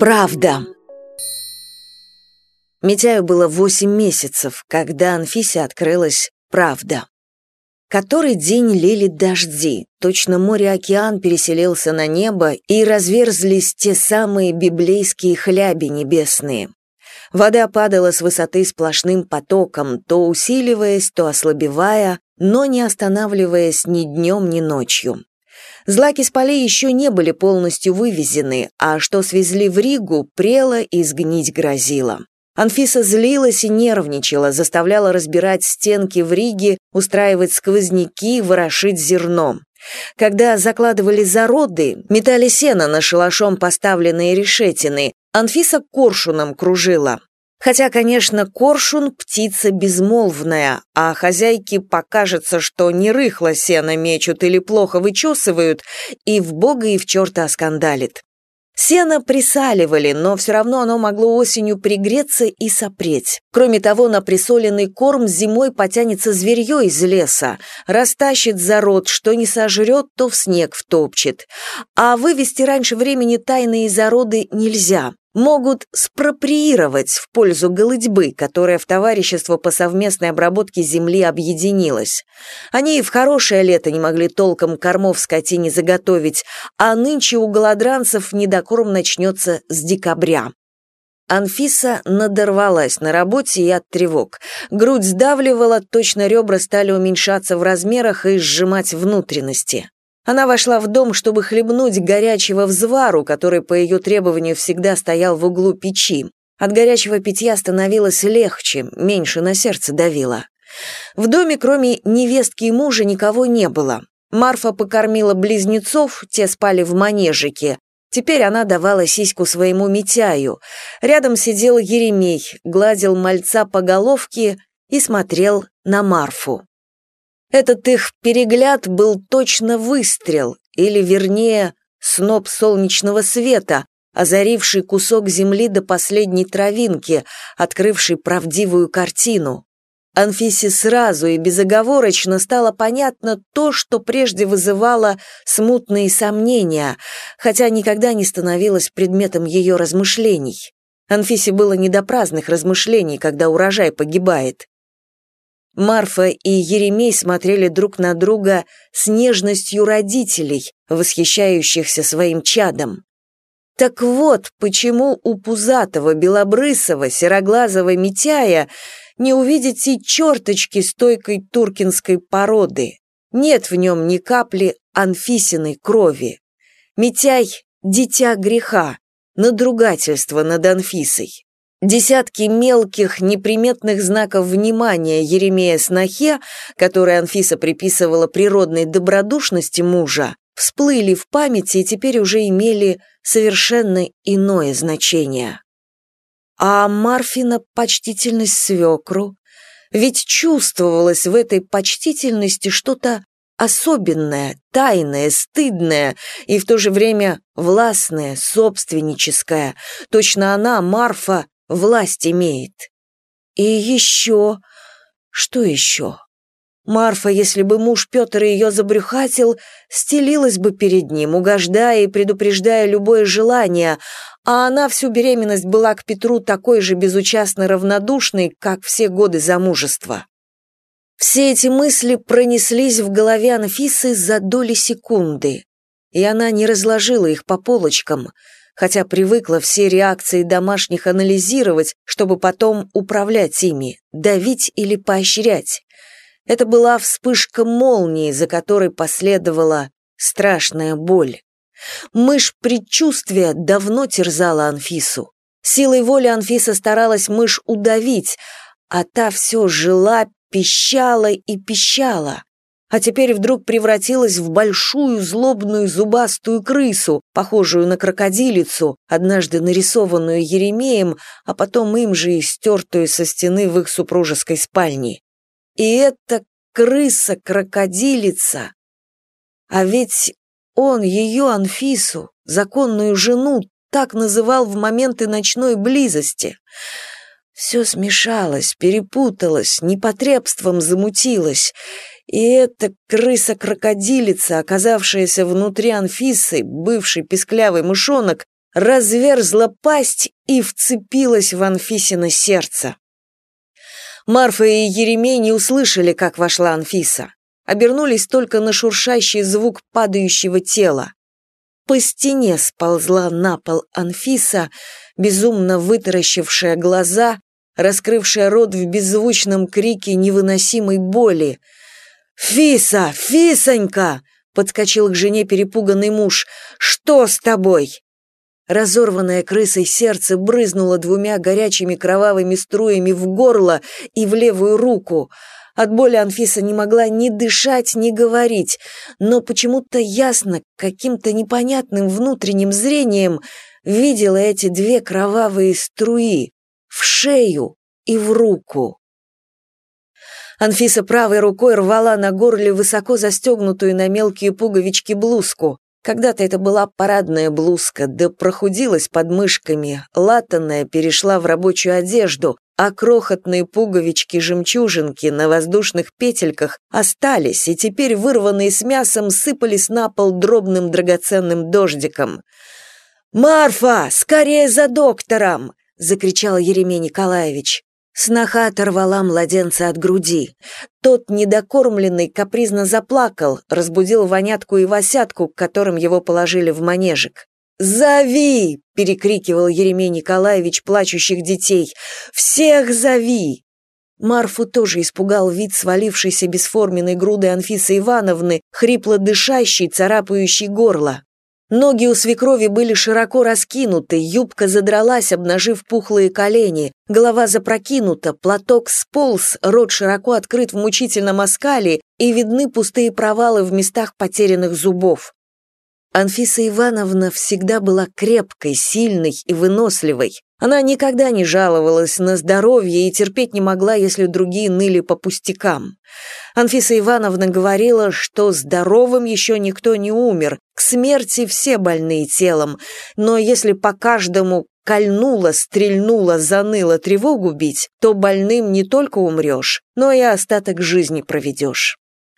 Правда. Митяю было восемь месяцев, когда Анфисе открылась правда. Который день лили дожди, точно море-океан переселился на небо, и разверзлись те самые библейские хляби небесные. Вода падала с высоты сплошным потоком, то усиливаясь, то ослабевая, но не останавливаясь ни днем, ни ночью. Злаки с полей еще не были полностью вывезены, а что свезли в Ригу, прело и сгнить грозило. Анфиса злилась и нервничала, заставляла разбирать стенки в Риге, устраивать сквозняки, ворошить зерном. Когда закладывали зароды, метали сено на шалашом поставленные решетины, Анфиса коршуном кружила. Хотя, конечно, коршун — птица безмолвная, а хозяйке покажется, что не рыхло сено мечут или плохо вычесывают, и в бога и в черта оскандалит. Сено присаливали, но все равно оно могло осенью пригреться и сопреть. Кроме того, на присоленный корм зимой потянется зверье из леса, растащит зарод, что не сожрет, то в снег втопчет. А вывести раньше времени тайные зароды нельзя могут спроприировать в пользу голытьбы, которая в товарищество по совместной обработке земли объединилась. Они и в хорошее лето не могли толком кормов скотине заготовить, а нынче у голодранцев недокорм начнется с декабря. Анфиса надорвалась на работе и от тревог. Грудь сдавливала, точно ребра стали уменьшаться в размерах и сжимать внутренности. Она вошла в дом, чтобы хлебнуть горячего взвару, который по ее требованию всегда стоял в углу печи. От горячего питья становилось легче, меньше на сердце давило. В доме, кроме невестки и мужа, никого не было. Марфа покормила близнецов, те спали в манежике. Теперь она давала сиську своему Митяю. Рядом сидел Еремей, гладил мальца по головке и смотрел на Марфу. Этот их перегляд был точно выстрел, или, вернее, сноп солнечного света, озаривший кусок земли до последней травинки, открывший правдивую картину. Анфисе сразу и безоговорочно стало понятно то, что прежде вызывало смутные сомнения, хотя никогда не становилось предметом ее размышлений. Анфисе было не до праздных размышлений, когда урожай погибает. Марфа и Еремей смотрели друг на друга с нежностью родителей, восхищающихся своим чадом. Так вот, почему у пузатого, белобрысого, сероглазого Митяя не увидеть и черточки стойкой туркинской породы. Нет в нем ни капли анфисиной крови. Митяй — дитя греха, надругательство над Анфисой. Десятки мелких, неприметных знаков внимания Еремея Снохе, которые Анфиса приписывала природной добродушности мужа, всплыли в памяти и теперь уже имели совершенно иное значение. А Марфина почтительность свекру, ведь чувствовалось в этой почтительности что-то особенное, тайное, стыдное и в то же время властное, собственническое. Точно она, Марфа, власть имеет. И еще... Что еще? Марфа, если бы муж Петр ее забрюхатил, стелилась бы перед ним, угождая и предупреждая любое желание, а она всю беременность была к Петру такой же безучастно равнодушной, как все годы замужества. Все эти мысли пронеслись в голове Анфисы за доли секунды, и она не разложила их по полочкам — хотя привыкла все реакции домашних анализировать, чтобы потом управлять ими, давить или поощрять. Это была вспышка молнии, за которой последовала страшная боль. Мышь предчувствия давно терзала Анфису. Силой воли Анфиса старалась мышь удавить, а та все жила, пищала и пищала а теперь вдруг превратилась в большую злобную зубастую крысу, похожую на крокодилицу, однажды нарисованную Еремеем, а потом им же и стертую со стены в их супружеской спальне. И эта крыса-крокодилица. А ведь он ее, Анфису, законную жену, так называл в моменты ночной близости. Все смешалось, перепуталось, непотребством замутилось, и эта крыса-крокодилица, оказавшаяся внутри Анфисы, бывший песклявый мышонок, разверзла пасть и вцепилась в Анфисино сердце. Марфа и Еремей не услышали, как вошла Анфиса. Обернулись только на шуршащий звук падающего тела. По стене сползла на пол Анфиса, безумно вытаращившая глаза, раскрывшая рот в беззвучном крике невыносимой боли. «Фиса! Фисонька!» — подскочил к жене перепуганный муж. «Что с тобой?» Разорванное крысой сердце брызнуло двумя горячими кровавыми струями в горло и в левую руку. От боли Анфиса не могла ни дышать, ни говорить, но почему-то ясно, каким-то непонятным внутренним зрением видела эти две кровавые струи в шею и в руку. Анфиса правой рукой рвала на горле высоко застегнутую на мелкие пуговички блузку. Когда-то это была парадная блузка, да прохудилась под мышками, латанная перешла в рабочую одежду, а крохотные пуговички-жемчужинки на воздушных петельках остались и теперь вырванные с мясом сыпались на пол дробным драгоценным дождиком. «Марфа, скорее за доктором!» — закричал Еремей Николаевич. Сноха оторвала младенца от груди. Тот, недокормленный, капризно заплакал, разбудил вонятку и восятку, к которым его положили в манежик. «Зови!» — перекрикивал Еремей Николаевич плачущих детей. «Всех зови!» Марфу тоже испугал вид свалившейся бесформенной груды Анфисы Ивановны, хрипло дышащей, царапающей горло. Ноги у свекрови были широко раскинуты, юбка задралась, обнажив пухлые колени, голова запрокинута, платок сполз, рот широко открыт в мучительном оскале и видны пустые провалы в местах потерянных зубов. Анфиса Ивановна всегда была крепкой, сильной и выносливой. Она никогда не жаловалась на здоровье и терпеть не могла, если другие ныли по пустякам. Анфиса Ивановна говорила, что здоровым еще никто не умер, к смерти все больные телом, но если по каждому кольнуло, стрельнуло, заныло тревогу бить, то больным не только умрешь, но и остаток жизни проведешь.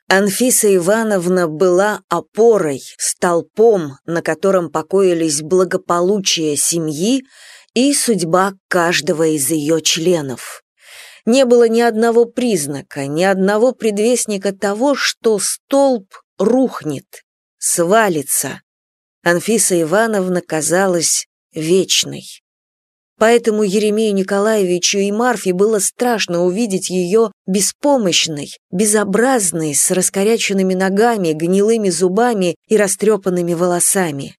Анфиса Ивановна была опорой, столпом, на котором покоились благополучие семьи и судьба каждого из ее членов. Не было ни одного признака, ни одного предвестника того, что столб рухнет, свалится. Анфиса Ивановна казалась вечной. Поэтому Еремею Николаевичу и Марфе было страшно увидеть ее беспомощной, безобразной, с раскоряченными ногами, гнилыми зубами и растрепанными волосами.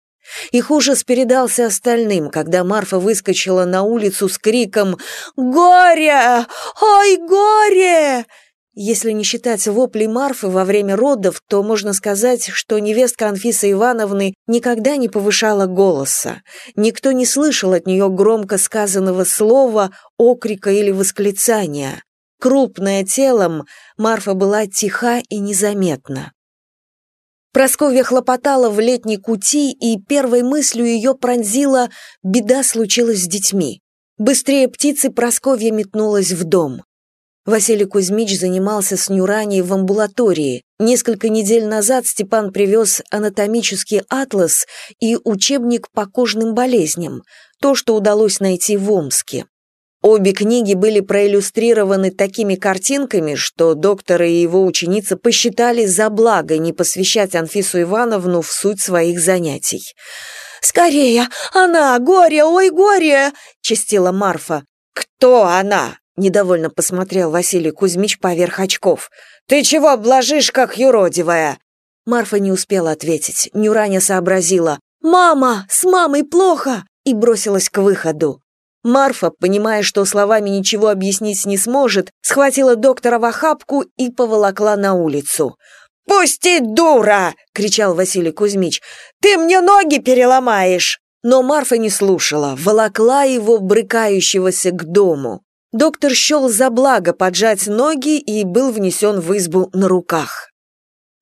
Их ужас передался остальным, когда Марфа выскочила на улицу с криком «Горе! Ой, горе!» Если не считать воплей Марфы во время родов, то можно сказать, что невестка Анфисы Ивановны никогда не повышала голоса. Никто не слышал от нее громко сказанного слова, окрика или восклицания. Крупная телом, Марфа была тиха и незаметна. Просковья хлопотала в летней кути, и первой мыслью ее пронзила «беда случилась с детьми». Быстрее птицы Просковья метнулась в дом. Василий Кузьмич занимался с Нюраней в амбулатории. Несколько недель назад Степан привез анатомический атлас и учебник по кожным болезням, то, что удалось найти в Омске. Обе книги были проиллюстрированы такими картинками, что доктор и его ученица посчитали за благо не посвящать Анфису Ивановну в суть своих занятий. «Скорее! Она! Горе! Ой, горе!» — чистила Марфа. «Кто она?» — недовольно посмотрел Василий Кузьмич поверх очков. «Ты чего блажишь, как юродивая?» Марфа не успела ответить. Нюраня сообразила. «Мама! С мамой плохо!» и бросилась к выходу. Марфа, понимая, что словами ничего объяснить не сможет, схватила доктора в охапку и поволокла на улицу. «Пусти, дура!» — кричал Василий Кузьмич. «Ты мне ноги переломаешь!» Но Марфа не слушала, волокла его, брыкающегося, к дому. Доктор счел за благо поджать ноги и был внесен в избу на руках.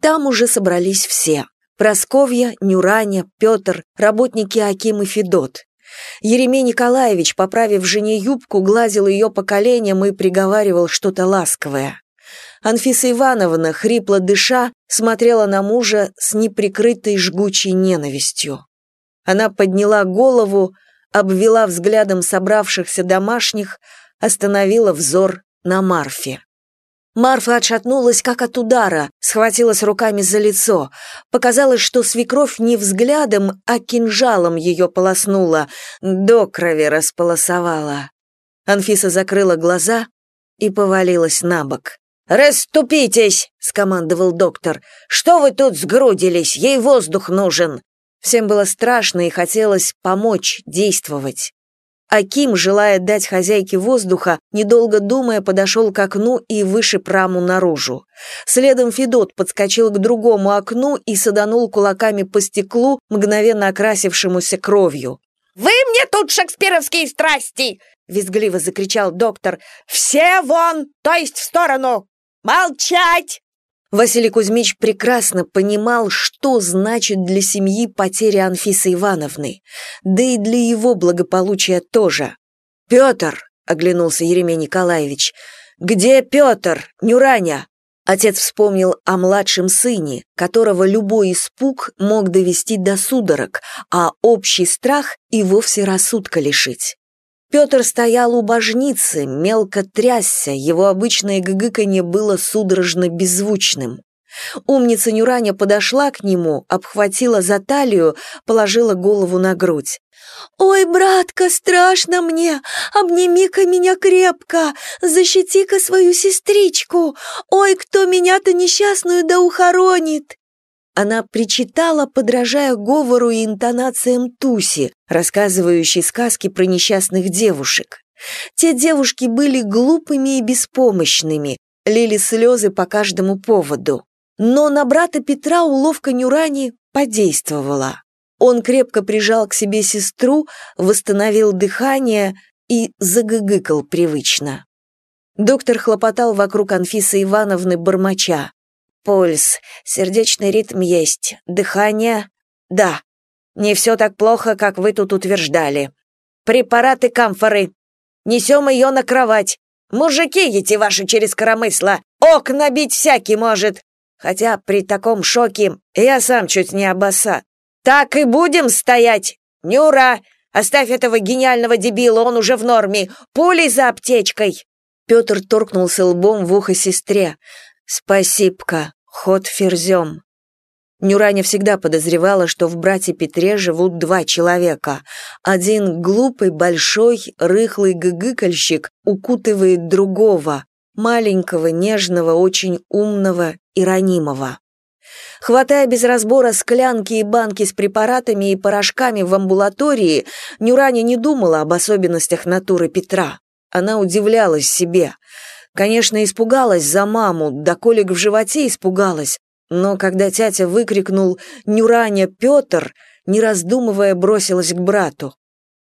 Там уже собрались все. Просковья, Нюраня, Петр, работники Аким и Федот. Еремей Николаевич, поправив жене юбку, гладил ее по коленям и приговаривал что-то ласковое. Анфиса Ивановна, хрипло дыша, смотрела на мужа с неприкрытой жгучей ненавистью. Она подняла голову, обвела взглядом собравшихся домашних, остановила взор на Марфе. Марфа отшатнулась, как от удара, схватилась руками за лицо. Показалось, что свекровь не взглядом, а кинжалом ее полоснула, до крови располосовала. Анфиса закрыла глаза и повалилась на бок. «Расступитесь!» — скомандовал доктор. «Что вы тут сгрудились? Ей воздух нужен!» Всем было страшно и хотелось помочь, действовать. Аким, желая дать хозяйке воздуха, недолго думая, подошел к окну и вышиб раму наружу. Следом Федот подскочил к другому окну и саданул кулаками по стеклу, мгновенно окрасившемуся кровью. «Вы мне тут шекспировские страсти!» — визгливо закричал доктор. «Все вон, то есть в сторону! Молчать!» Василий Кузьмич прекрасно понимал, что значит для семьи потеря Анфисы Ивановны, да и для его благополучия тоже. «Петр!» — оглянулся Еремей Николаевич. «Где Петр? Нюраня?» Отец вспомнил о младшем сыне, которого любой испуг мог довести до судорог, а общий страх и вовсе рассудка лишить. Петр стоял у божницы, мелко трясся, его обычное гыгыканье было судорожно беззвучным. Умница Нюраня подошла к нему, обхватила за талию, положила голову на грудь. «Ой, братка, страшно мне! Обними-ка меня крепко! Защити-ка свою сестричку! Ой, кто меня-то несчастную да ухоронит!» Она причитала, подражая говору и интонациям Туси, рассказывающей сказки про несчастных девушек. Те девушки были глупыми и беспомощными, лили слезы по каждому поводу. Но на брата Петра уловка Нюрани подействовала. Он крепко прижал к себе сестру, восстановил дыхание и загыгыкал привычно. Доктор хлопотал вокруг Анфисы Ивановны бормоча. Пульс, сердечный ритм есть, дыхание... Да, не все так плохо, как вы тут утверждали. Препараты камфоры. Несем ее на кровать. Мужики эти ваши через коромысла. Окна бить всякий может. Хотя при таком шоке я сам чуть не обоса. Так и будем стоять. Нюра, оставь этого гениального дебила, он уже в норме. Пулей за аптечкой. Петр торкнулся лбом в ухо сестре. «Спасибо, ход ферзем». Нюраня всегда подозревала, что в брате Петре живут два человека. Один глупый, большой, рыхлый гыгыкальщик укутывает другого, маленького, нежного, очень умного и ранимого. Хватая без разбора склянки и банки с препаратами и порошками в амбулатории, Нюраня не думала об особенностях натуры Петра. Она удивлялась себе – Конечно, испугалась за маму, да колик в животе испугалась, но когда тятя выкрикнул «Нюраня, Петр!», не раздумывая, бросилась к брату.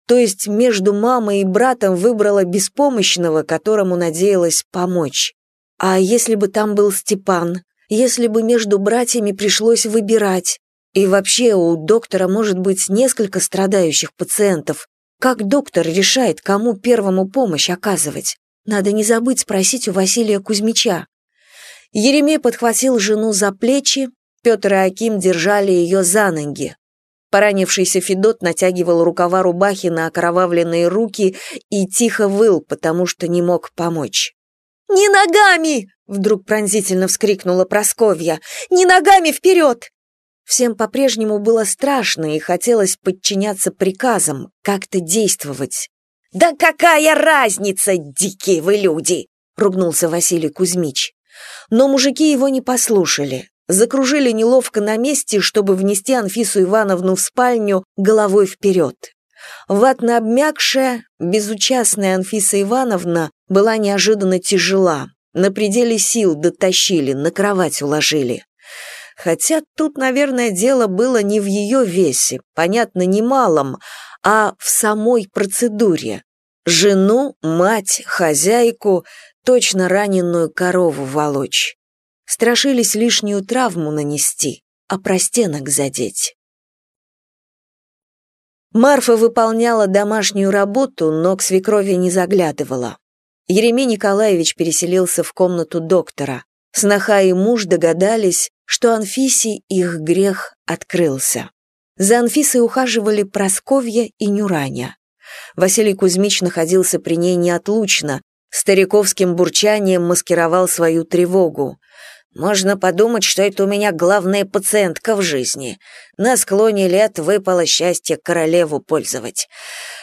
То есть между мамой и братом выбрала беспомощного, которому надеялась помочь. А если бы там был Степан? Если бы между братьями пришлось выбирать? И вообще у доктора может быть несколько страдающих пациентов. Как доктор решает, кому первому помощь оказывать? Надо не забыть спросить у Василия Кузьмича. Еремей подхватил жену за плечи, Петр и Аким держали ее за ноги. Поранившийся Федот натягивал рукава рубахи на окровавленные руки и тихо выл, потому что не мог помочь. «Не ногами!» — вдруг пронзительно вскрикнула Просковья. «Не ногами вперед!» Всем по-прежнему было страшно и хотелось подчиняться приказам, как-то действовать. «Да какая разница, дикие вы люди!» — ругнулся Василий Кузьмич. Но мужики его не послушали. Закружили неловко на месте, чтобы внести Анфису Ивановну в спальню головой вперед. Ватно обмякшая, безучастная Анфиса Ивановна была неожиданно тяжела. На пределе сил дотащили, на кровать уложили. Хотя тут, наверное, дело было не в ее весе, понятно, немалом, а в самой процедуре. Жену, мать, хозяйку, точно раненую корову волочь. Страшились лишнюю травму нанести, а простенок задеть. Марфа выполняла домашнюю работу, но к свекрови не заглядывала. Еремей Николаевич переселился в комнату доктора. Сноха и муж догадались, что Анфисе их грех открылся. За Анфисой ухаживали Просковья и Нюраня. Василий Кузьмич находился при ней неотлучно, стариковским бурчанием маскировал свою тревогу. «Можно подумать, что это у меня главная пациентка в жизни. На склоне лет выпало счастье королеву пользовать.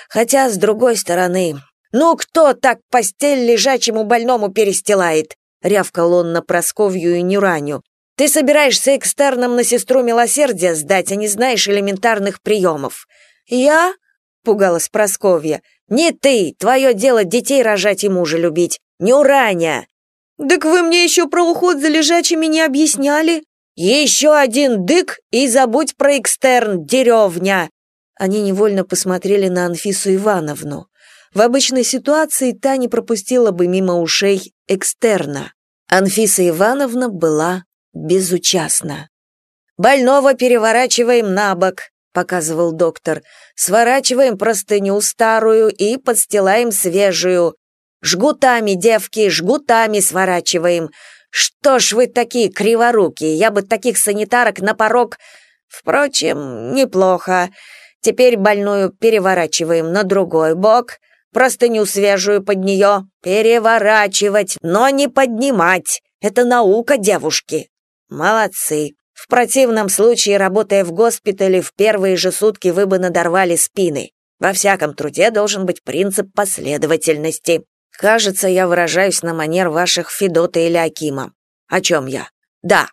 Хотя, с другой стороны, ну кто так постель лежачему больному перестилает?» рявкал он на Просковью и Нюраню. «Ты собираешься экстерном на сестру милосердия сдать, а не знаешь элементарных приемов». «Я?» — пугалась Просковья. «Не ты! Твое дело детей рожать и мужа любить! Нюраня!» «Так вы мне еще про уход за лежачими не объясняли?» «Еще один дык и забудь про экстерн, деревня!» Они невольно посмотрели на Анфису Ивановну. В обычной ситуации та не пропустила бы мимо ушей экстерна. Анфиса Ивановна была безучастна. «Больного переворачиваем на бок», — показывал доктор. «Сворачиваем простыню старую и подстилаем свежую. Жгутами, девки, жгутами сворачиваем. Что ж вы такие криворукие, я бы таких санитарок на порог... Впрочем, неплохо. Теперь больную переворачиваем на другой бок, простыню свежую под нее, переворачивать, но не поднимать. Это наука, девушки. Молодцы. В противном случае, работая в госпитале, в первые же сутки вы бы надорвали спины. Во всяком труде должен быть принцип последовательности. Кажется, я выражаюсь на манер ваших Федота или Акима. О чем я? Да,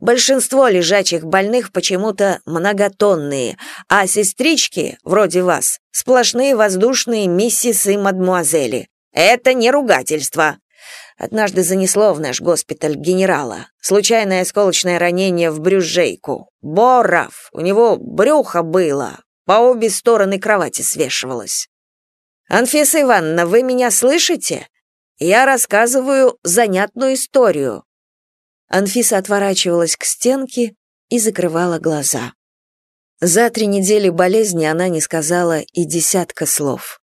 большинство лежачих больных почему-то многотонные, а сестрички, вроде вас, сплошные воздушные миссис и мадмуазели. Это не ругательство. Однажды занесло в наш госпиталь генерала. Случайное осколочное ранение в брюжейку. Боров, у него брюхо было, по обе стороны кровати свешивалось. «Анфиса Ивановна, вы меня слышите? Я рассказываю занятную историю». Анфиса отворачивалась к стенке и закрывала глаза. За три недели болезни она не сказала и десятка слов.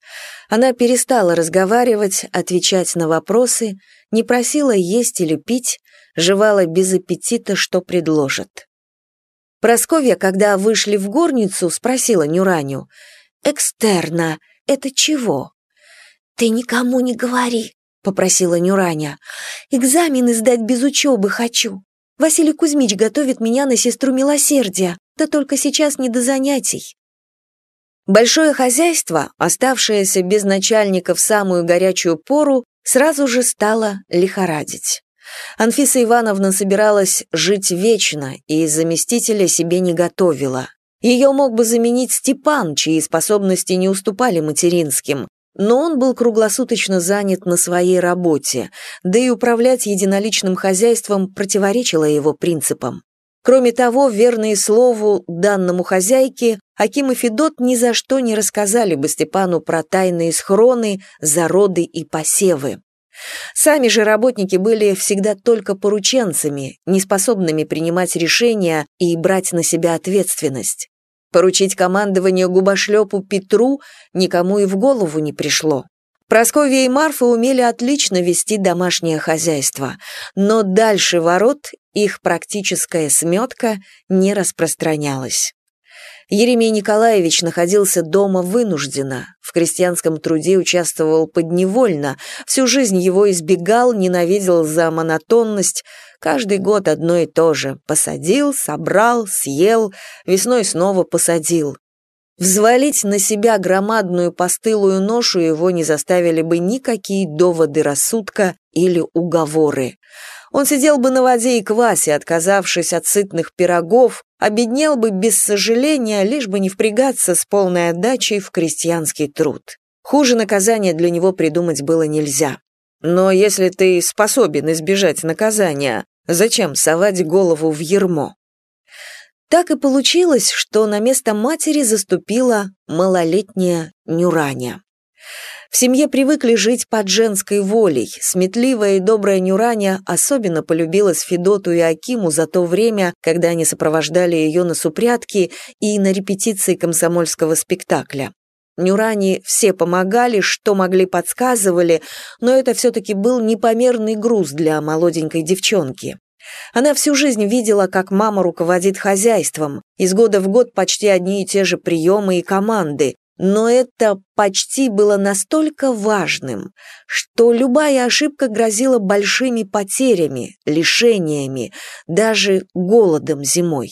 Она перестала разговаривать, отвечать на вопросы, не просила есть или пить, жевала без аппетита, что предложат. Просковья, когда вышли в горницу, спросила Нюраню, «Экстерна, это чего?» «Ты никому не говори», — попросила Нюраня. «Экзамены сдать без учебы хочу. Василий Кузьмич готовит меня на сестру милосердия, да только сейчас не до занятий». Большое хозяйство, оставшееся без начальника в самую горячую пору, сразу же стало лихорадить. Анфиса Ивановна собиралась жить вечно и заместителя себе не готовила. Ее мог бы заменить Степан, чьи способности не уступали материнским, но он был круглосуточно занят на своей работе, да и управлять единоличным хозяйством противоречило его принципам. Кроме того, верные слову данному хозяйке, Аким и Федот ни за что не рассказали бы Степану про тайные схроны, зароды и посевы. Сами же работники были всегда только порученцами, неспособными принимать решения и брать на себя ответственность. Поручить командование губошлепу Петру никому и в голову не пришло. Просковья и Марфа умели отлично вести домашнее хозяйство, но дальше ворот их практическая сметка не распространялась. Еремей Николаевич находился дома вынужденно, в крестьянском труде участвовал подневольно, всю жизнь его избегал, ненавидел за монотонность, каждый год одно и то же – посадил, собрал, съел, весной снова посадил. Взвалить на себя громадную постылую ношу его не заставили бы никакие доводы рассудка или уговоры. Он сидел бы на воде и квасе, отказавшись от сытных пирогов, обеднел бы без сожаления, лишь бы не впрягаться с полной отдачей в крестьянский труд. Хуже наказания для него придумать было нельзя. Но если ты способен избежать наказания, зачем совать голову в ермо? Так и получилось, что на место матери заступила малолетняя Нюраня. В семье привыкли жить под женской волей. Сметливая и добрая Нюраня особенно полюбилась Федоту и Акиму за то время, когда они сопровождали ее на супрятки и на репетиции комсомольского спектакля. Нюране все помогали, что могли подсказывали, но это все-таки был непомерный груз для молоденькой девчонки. Она всю жизнь видела, как мама руководит хозяйством, из года в год почти одни и те же приемы и команды, но это почти было настолько важным, что любая ошибка грозила большими потерями, лишениями, даже голодом зимой.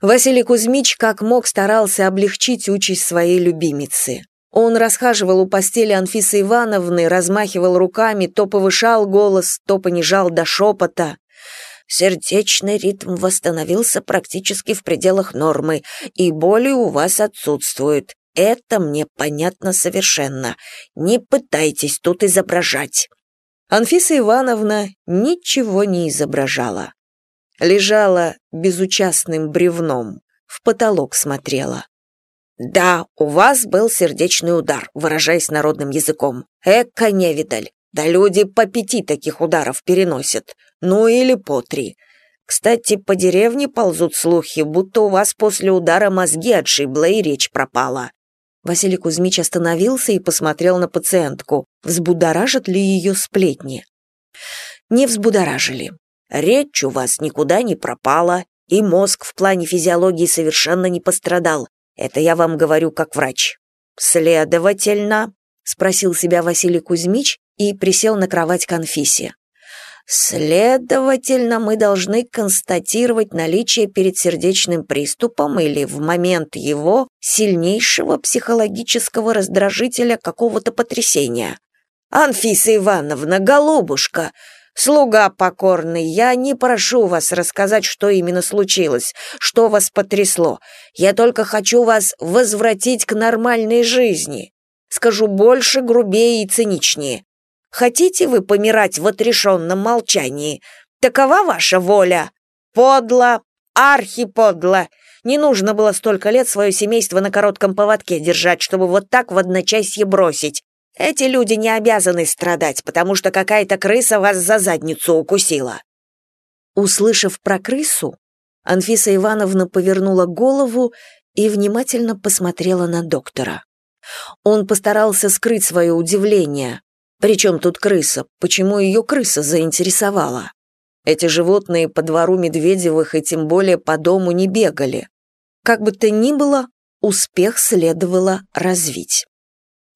Василий Кузьмич как мог старался облегчить участь своей любимицы. Он расхаживал у постели Анфисы Ивановны, размахивал руками, то повышал голос, то понижал до шепота. Сердечный ритм восстановился практически в пределах нормы, и боли у вас отсутствуют. Это мне понятно совершенно. Не пытайтесь тут изображать». Анфиса Ивановна ничего не изображала. Лежала безучастным бревном, в потолок смотрела. «Да, у вас был сердечный удар», выражаясь народным языком. «Эка невидаль. Да люди по пяти таких ударов переносят. Ну или по три. Кстати, по деревне ползут слухи, будто у вас после удара мозги отшибло и речь пропала. Василий Кузьмич остановился и посмотрел на пациентку. Взбудоражат ли ее сплетни? Не взбудоражили. Речь у вас никуда не пропала, и мозг в плане физиологии совершенно не пострадал. Это я вам говорю как врач. Следовательно, спросил себя Василий Кузьмич и присел на кровать к Анфисе. Следовательно, мы должны констатировать наличие перед сердечным приступом или в момент его сильнейшего психологического раздражителя какого-то потрясения. Анфиса Ивановна, голубушка, слуга покорный, я не прошу вас рассказать, что именно случилось, что вас потрясло. Я только хочу вас возвратить к нормальной жизни. Скажу больше, грубее и циничнее. Хотите вы помирать в отрешенном молчании? Такова ваша воля? Подло, архиподло. Не нужно было столько лет свое семейство на коротком поводке держать, чтобы вот так в одночасье бросить. Эти люди не обязаны страдать, потому что какая-то крыса вас за задницу укусила». Услышав про крысу, Анфиса Ивановна повернула голову и внимательно посмотрела на доктора. Он постарался скрыть свое удивление. Причем тут крыса? Почему ее крыса заинтересовала? Эти животные по двору Медведевых и тем более по дому не бегали. Как бы то ни было, успех следовало развить.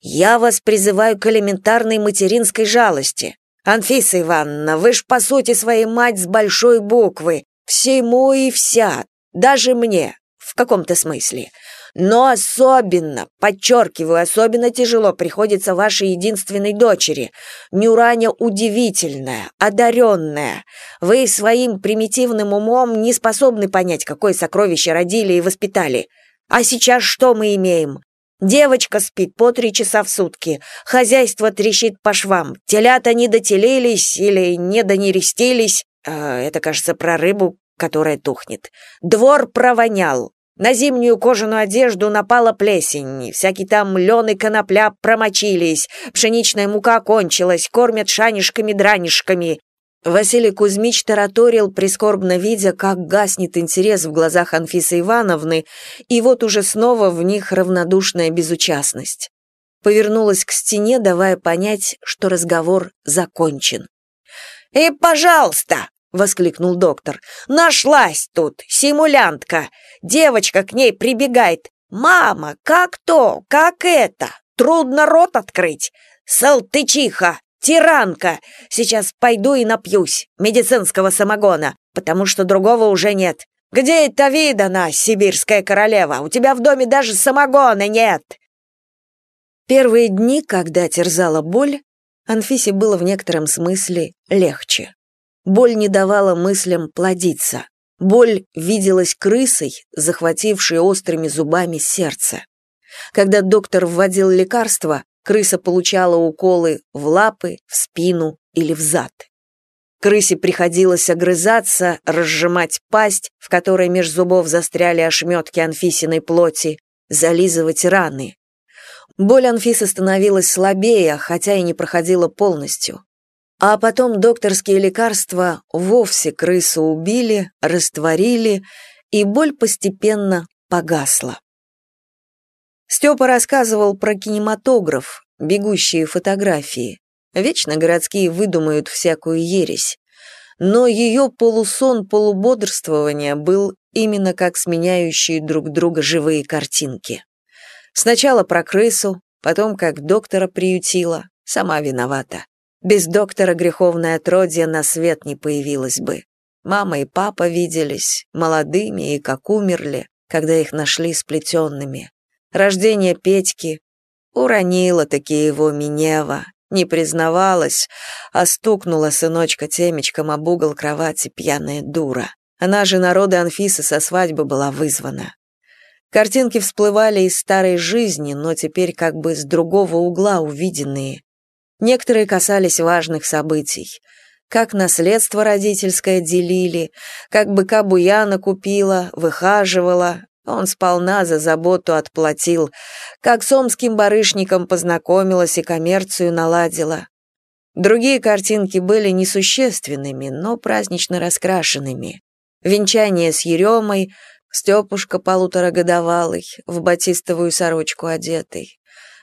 «Я вас призываю к элементарной материнской жалости. Анфиса Ивановна, вы ж по сути своей мать с большой буквы, всему и вся, даже мне, в каком-то смысле. Но особенно, подчеркиваю, особенно тяжело приходится вашей единственной дочери. Нюраня удивительная, одаренная. Вы своим примитивным умом не способны понять, какое сокровище родили и воспитали. А сейчас что мы имеем? Девочка спит по три часа в сутки, хозяйство трещит по швам, телята не дотелелись или не донерестились, э, это, кажется, про рыбу, которая тухнет. Двор провонял, на зимнюю кожаную одежду напала плесень, всякий там лен и конопля промочились, пшеничная мука кончилась, кормят шанишками-дранишками. Василий Кузьмич тараторил, прискорбно видя, как гаснет интерес в глазах Анфисы Ивановны, и вот уже снова в них равнодушная безучастность. Повернулась к стене, давая понять, что разговор закончен. «И, пожалуйста!» — воскликнул доктор. «Нашлась тут, симулянтка! Девочка к ней прибегает. Мама, как то, как это? Трудно рот открыть. Салтычиха, тиранка! Сейчас пойду и напьюсь медицинского самогона, потому что другого уже нет. Где это видано, сибирская королева? У тебя в доме даже самогона нет!» Первые дни, когда терзала боль, Анфисе было в некотором смысле легче. Боль не давала мыслям плодиться. Боль виделась крысой, захватившей острыми зубами сердце. Когда доктор вводил лекарства, крыса получала уколы в лапы, в спину или в зад. Крысе приходилось огрызаться, разжимать пасть, в которой меж зубов застряли ошметки Анфисиной плоти, зализывать раны. Боль Анфисы становилась слабее, хотя и не проходила полностью. А потом докторские лекарства вовсе крысу убили, растворили, и боль постепенно погасла. Степа рассказывал про кинематограф, бегущие фотографии. Вечно городские выдумают всякую ересь. но ее полусон-полубодрствование был именно как сменяющие друг друга живые картинки. Сначала про крысу, потом как доктора приютила, сама виновата. Без доктора греховное отродье на свет не появилось бы. Мама и папа виделись, молодыми и как умерли, когда их нашли сплетенными. Рождение Петьки уронила таки его Минева, не признавалась, а стукнула сыночка темечком об угол кровати пьяная дура. Она же народа Анфисы со свадьбы была вызвана. Картинки всплывали из старой жизни, но теперь как бы с другого угла увиденные. Некоторые касались важных событий. Как наследство родительское делили, как быка Буяна купила, выхаживала, он сполна за заботу отплатил, как с омским барышником познакомилась и коммерцию наладила. Другие картинки были несущественными, но празднично раскрашенными. Венчание с Еремой, Степушка полуторагодовалый, в батистовую сорочку одетый.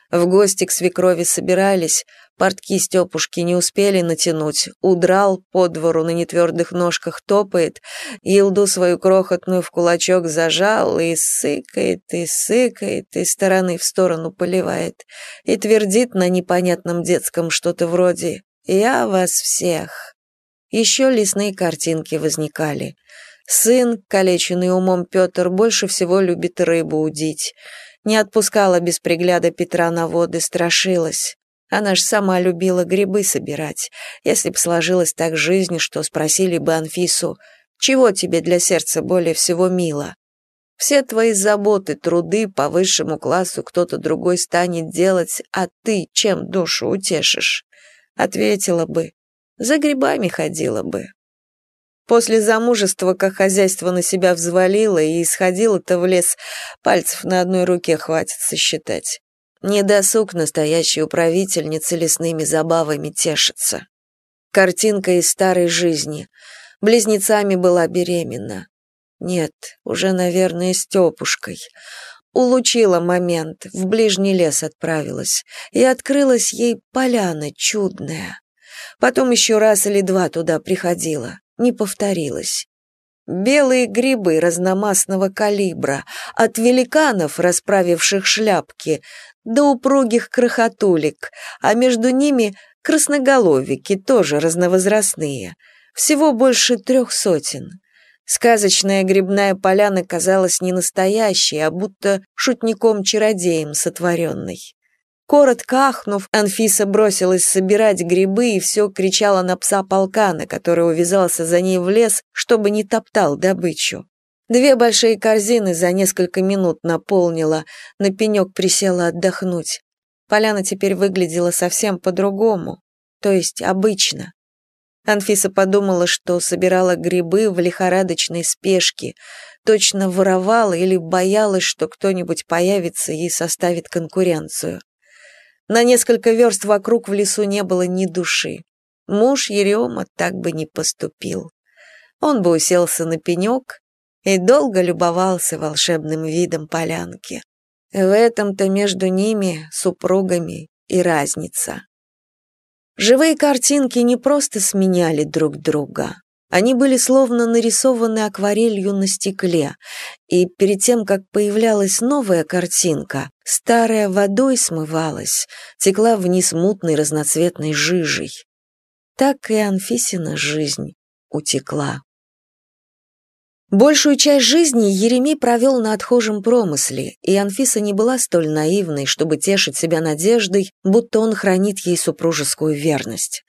В гости к свекрови собирались, портки Степушки не успели натянуть, удрал по двору на нетвердых ножках топает, елду свою крохотную в кулачок зажал и сыкает, и сыкает, и стороны в сторону поливает, и твердит на непонятном детском что-то вроде «Я вас всех». Еще лесные картинки возникали. Сын, калеченный умом Петр, больше всего любит рыбу удить — не отпускала без пригляда Петра на воды, страшилась. Она ж сама любила грибы собирать. Если б сложилась так жизнь, что спросили бы Анфису, «Чего тебе для сердца более всего мило?» Все твои заботы, труды по высшему классу кто-то другой станет делать, а ты чем душу утешишь? Ответила бы, за грибами ходила бы. После замужества, как хозяйство на себя взвалило и исходило-то в лес, пальцев на одной руке хватит сосчитать. Недосуг настоящей управительницы лесными забавами тешится. Картинка из старой жизни. Близнецами была беременна. Нет, уже, наверное, Степушкой. Улучила момент, в ближний лес отправилась, и открылась ей поляна чудная. Потом еще раз или два туда приходила не повторилось. Белые грибы разномастного калибра, от великанов, расправивших шляпки, до упругих крохотулек, а между ними красноголовики, тоже разновозрастные. Всего больше трех сотен. Сказочная грибная поляна казалась не настоящей, а будто шутником-чародеем сотворенной. Коротко ахнув, Анфиса бросилась собирать грибы и все кричала на пса полкана, который увязался за ней в лес, чтобы не топтал добычу. Две большие корзины за несколько минут наполнила, на пенек присела отдохнуть. Поляна теперь выглядела совсем по-другому, то есть обычно. Анфиса подумала, что собирала грибы в лихорадочной спешке, точно воровала или боялась, что кто-нибудь появится и составит конкуренцию. На несколько верст вокруг в лесу не было ни души. Муж Ерема так бы не поступил. Он бы уселся на пенек и долго любовался волшебным видом полянки. В этом-то между ними, супругами, и разница. Живые картинки не просто сменяли друг друга. Они были словно нарисованы акварелью на стекле, и перед тем, как появлялась новая картинка, старая водой смывалась, текла вниз мутной разноцветной жижей. Так и Анфисина жизнь утекла. Большую часть жизни Еремей провел на отхожем промысле, и Анфиса не была столь наивной, чтобы тешить себя надеждой, будто он хранит ей супружескую верность.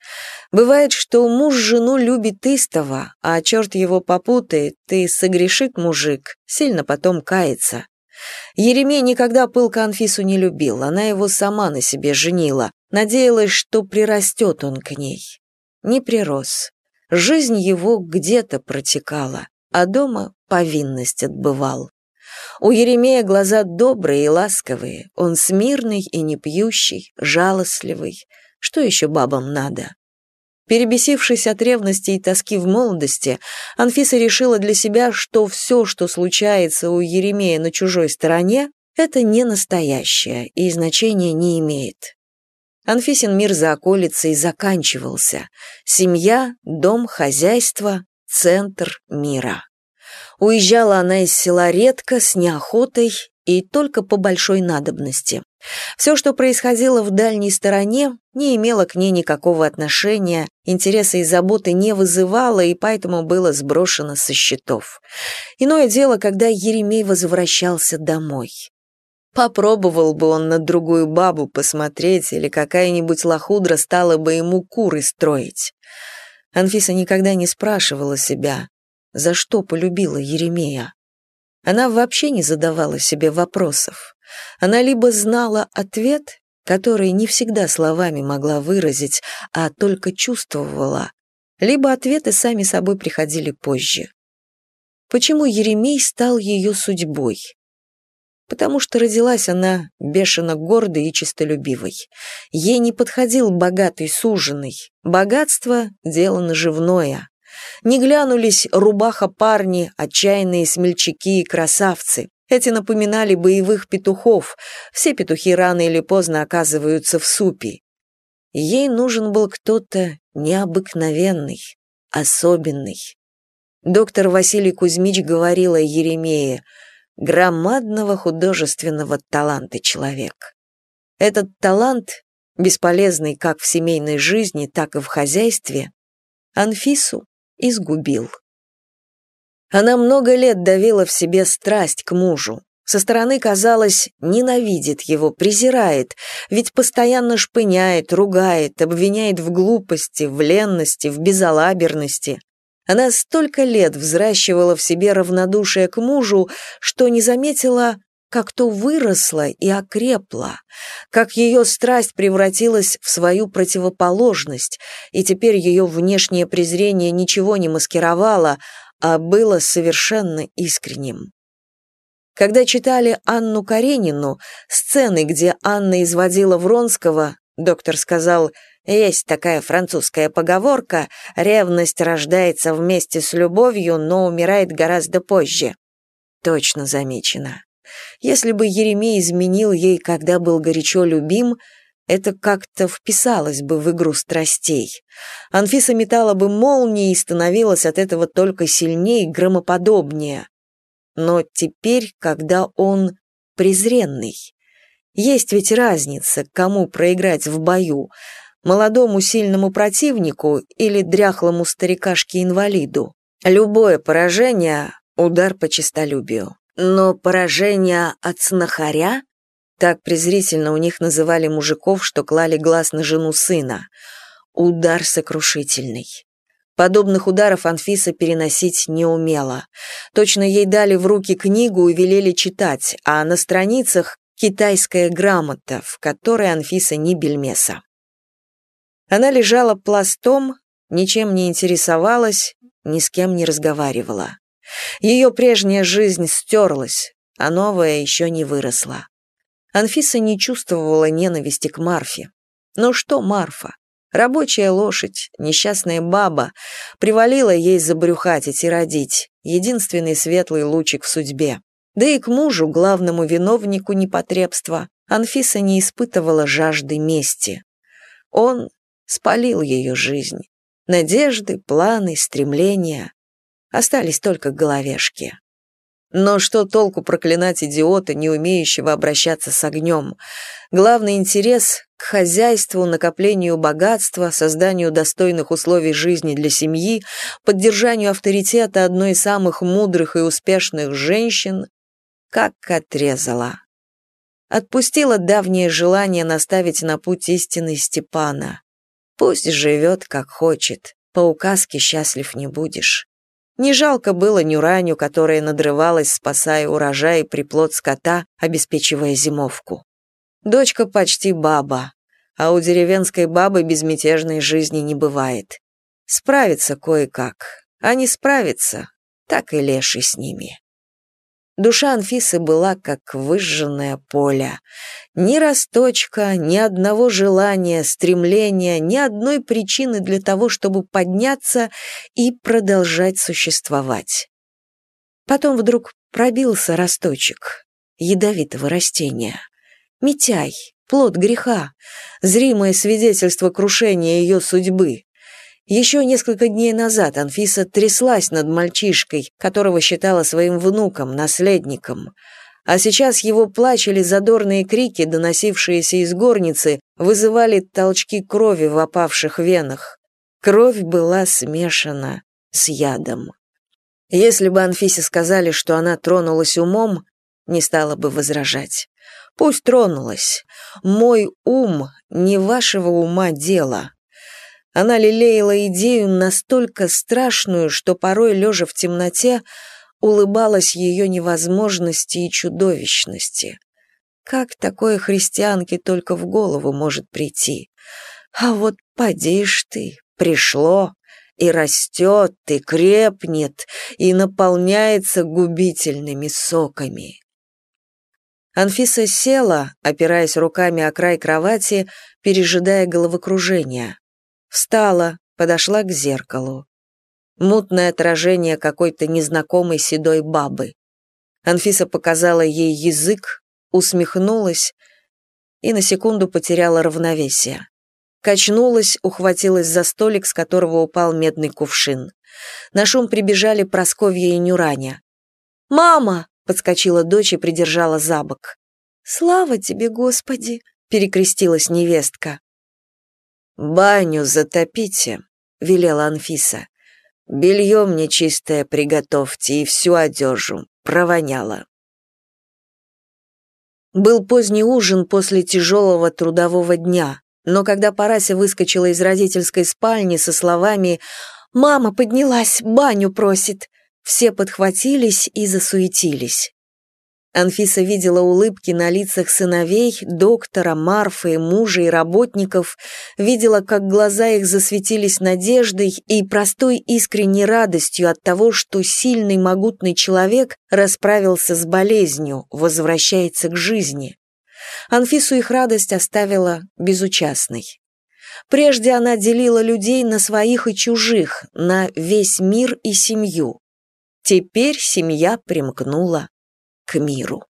Бывает, что муж жену любит истово, а черт его попутает, и согрешит мужик, сильно потом кается. Еремей никогда пылко Анфису не любил, она его сама на себе женила, надеялась, что прирастет он к ней. Не прирос. Жизнь его где-то протекала а дома повинность отбывал. У Еремея глаза добрые и ласковые, он смирный и не пьющий, жалостливый. Что еще бабам надо? Перебесившись от ревности и тоски в молодости, Анфиса решила для себя, что все, что случается у Еремея на чужой стороне, это не настоящее и значения не имеет. Анфисин мир за околицей заканчивался. Семья, дом, хозяйство, центр мира. Уезжала она из села редко, с неохотой и только по большой надобности. Все, что происходило в дальней стороне, не имело к ней никакого отношения, интереса и заботы не вызывало, и поэтому было сброшено со счетов. Иное дело, когда Еремей возвращался домой. Попробовал бы он на другую бабу посмотреть, или какая-нибудь лохудра стала бы ему куры строить. Анфиса никогда не спрашивала себя, за что полюбила Еремея. Она вообще не задавала себе вопросов. Она либо знала ответ, который не всегда словами могла выразить, а только чувствовала, либо ответы сами собой приходили позже. Почему Еремей стал ее судьбой? Потому что родилась она бешено гордой и честолюбивой. Ей не подходил богатый суженый. Богатство — дело наживное. Не глянулись рубаха-парни, отчаянные смельчаки и красавцы. Эти напоминали боевых петухов. Все петухи рано или поздно оказываются в супе. Ей нужен был кто-то необыкновенный, особенный. Доктор Василий Кузьмич говорил о Еремее, громадного художественного таланта человек. Этот талант, бесполезный как в семейной жизни, так и в хозяйстве, Анфису изгубил. Она много лет давила в себе страсть к мужу. Со стороны, казалось, ненавидит его, презирает, ведь постоянно шпыняет, ругает, обвиняет в глупости, в ленности, в безалаберности. Она столько лет взращивала в себе равнодушие к мужу, что не заметила, как то выросла и окрепла, как ее страсть превратилась в свою противоположность, и теперь ее внешнее презрение ничего не маскировало, а было совершенно искренним. Когда читали Анну Каренину, сцены, где Анна изводила Вронского, доктор сказал, есть такая французская поговорка «ревность рождается вместе с любовью, но умирает гораздо позже». Точно замечено. Если бы Еремей изменил ей, когда был горячо любим, это как-то вписалось бы в игру страстей. Анфиса метала бы молнии и становилась от этого только сильнее и громоподобнее. Но теперь, когда он презренный, есть ведь разница, кому проиграть в бою, молодому сильному противнику или дряхлому старикашке-инвалиду. Любое поражение — удар по честолюбию. Но поражение от снохаря так презрительно у них называли мужиков, что клали глаз на жену сына. Удар сокрушительный. Подобных ударов Анфиса переносить не умела. Точно ей дали в руки книгу и велели читать, а на страницах китайская грамота, в которой Анфиса не бельмеса. Она лежала пластом, ничем не интересовалась, ни с кем не разговаривала. Ее прежняя жизнь стерлась, а новая еще не выросла. Анфиса не чувствовала ненависти к Марфе. Но что Марфа? Рабочая лошадь, несчастная баба, привалила ей забрюхатить и родить, единственный светлый лучик в судьбе. Да и к мужу, главному виновнику непотребства, Анфиса не испытывала жажды мести. Он спалил ее жизнь. Надежды, планы, стремления. Остались только головешки. Но что толку проклинать идиота, не умеющего обращаться с огнем? Главный интерес к хозяйству, накоплению богатства, созданию достойных условий жизни для семьи, поддержанию авторитета одной из самых мудрых и успешных женщин, как отрезала. Отпустила давнее желание наставить на путь истины Степана. Пусть живет, как хочет, по указке счастлив не будешь. Не жалко было Нюраню, которая надрывалась, спасая урожай и приплод скота, обеспечивая зимовку. Дочка почти баба, а у деревенской бабы безмятежной жизни не бывает. Справится кое-как, а не справится, так и леший с ними. Душа Анфисы была как выжженное поле. Ни росточка, ни одного желания, стремления, ни одной причины для того, чтобы подняться и продолжать существовать. Потом вдруг пробился росточек ядовитого растения. Митяй, плод греха, зримое свидетельство крушения ее судьбы. Еще несколько дней назад Анфиса тряслась над мальчишкой, которого считала своим внуком, наследником. А сейчас его плач или задорные крики, доносившиеся из горницы, вызывали толчки крови в опавших венах. Кровь была смешана с ядом. Если бы Анфисе сказали, что она тронулась умом, не стала бы возражать. Пусть тронулась. Мой ум не вашего ума дело. Она лелеяла идею настолько страшную, что порой, лежа в темноте, улыбалась ее невозможности и чудовищности. Как такое христианке только в голову может прийти? А вот подишь ты, пришло, и растет, и крепнет, и наполняется губительными соками. Анфиса села, опираясь руками о край кровати, пережидая головокружение. Встала, подошла к зеркалу. Мутное отражение какой-то незнакомой седой бабы. Анфиса показала ей язык, усмехнулась и на секунду потеряла равновесие. Качнулась, ухватилась за столик, с которого упал медный кувшин. На шум прибежали Просковья и Нюраня. «Мама!» — подскочила дочь и придержала за бок. «Слава тебе, Господи!» — перекрестилась невестка. «Баню затопите», — велела Анфиса. «Белье мне чистое приготовьте и всю одежу. Провоняло». Был поздний ужин после тяжелого трудового дня, но когда Парася выскочила из родительской спальни со словами «Мама поднялась, баню просит», все подхватились и засуетились. Анфиса видела улыбки на лицах сыновей, доктора, Марфы, мужа и работников, видела, как глаза их засветились надеждой и простой искренней радостью от того, что сильный могутный человек расправился с болезнью, возвращается к жизни. Анфису их радость оставила безучастной. Прежде она делила людей на своих и чужих, на весь мир и семью. Теперь семья примкнула к миру.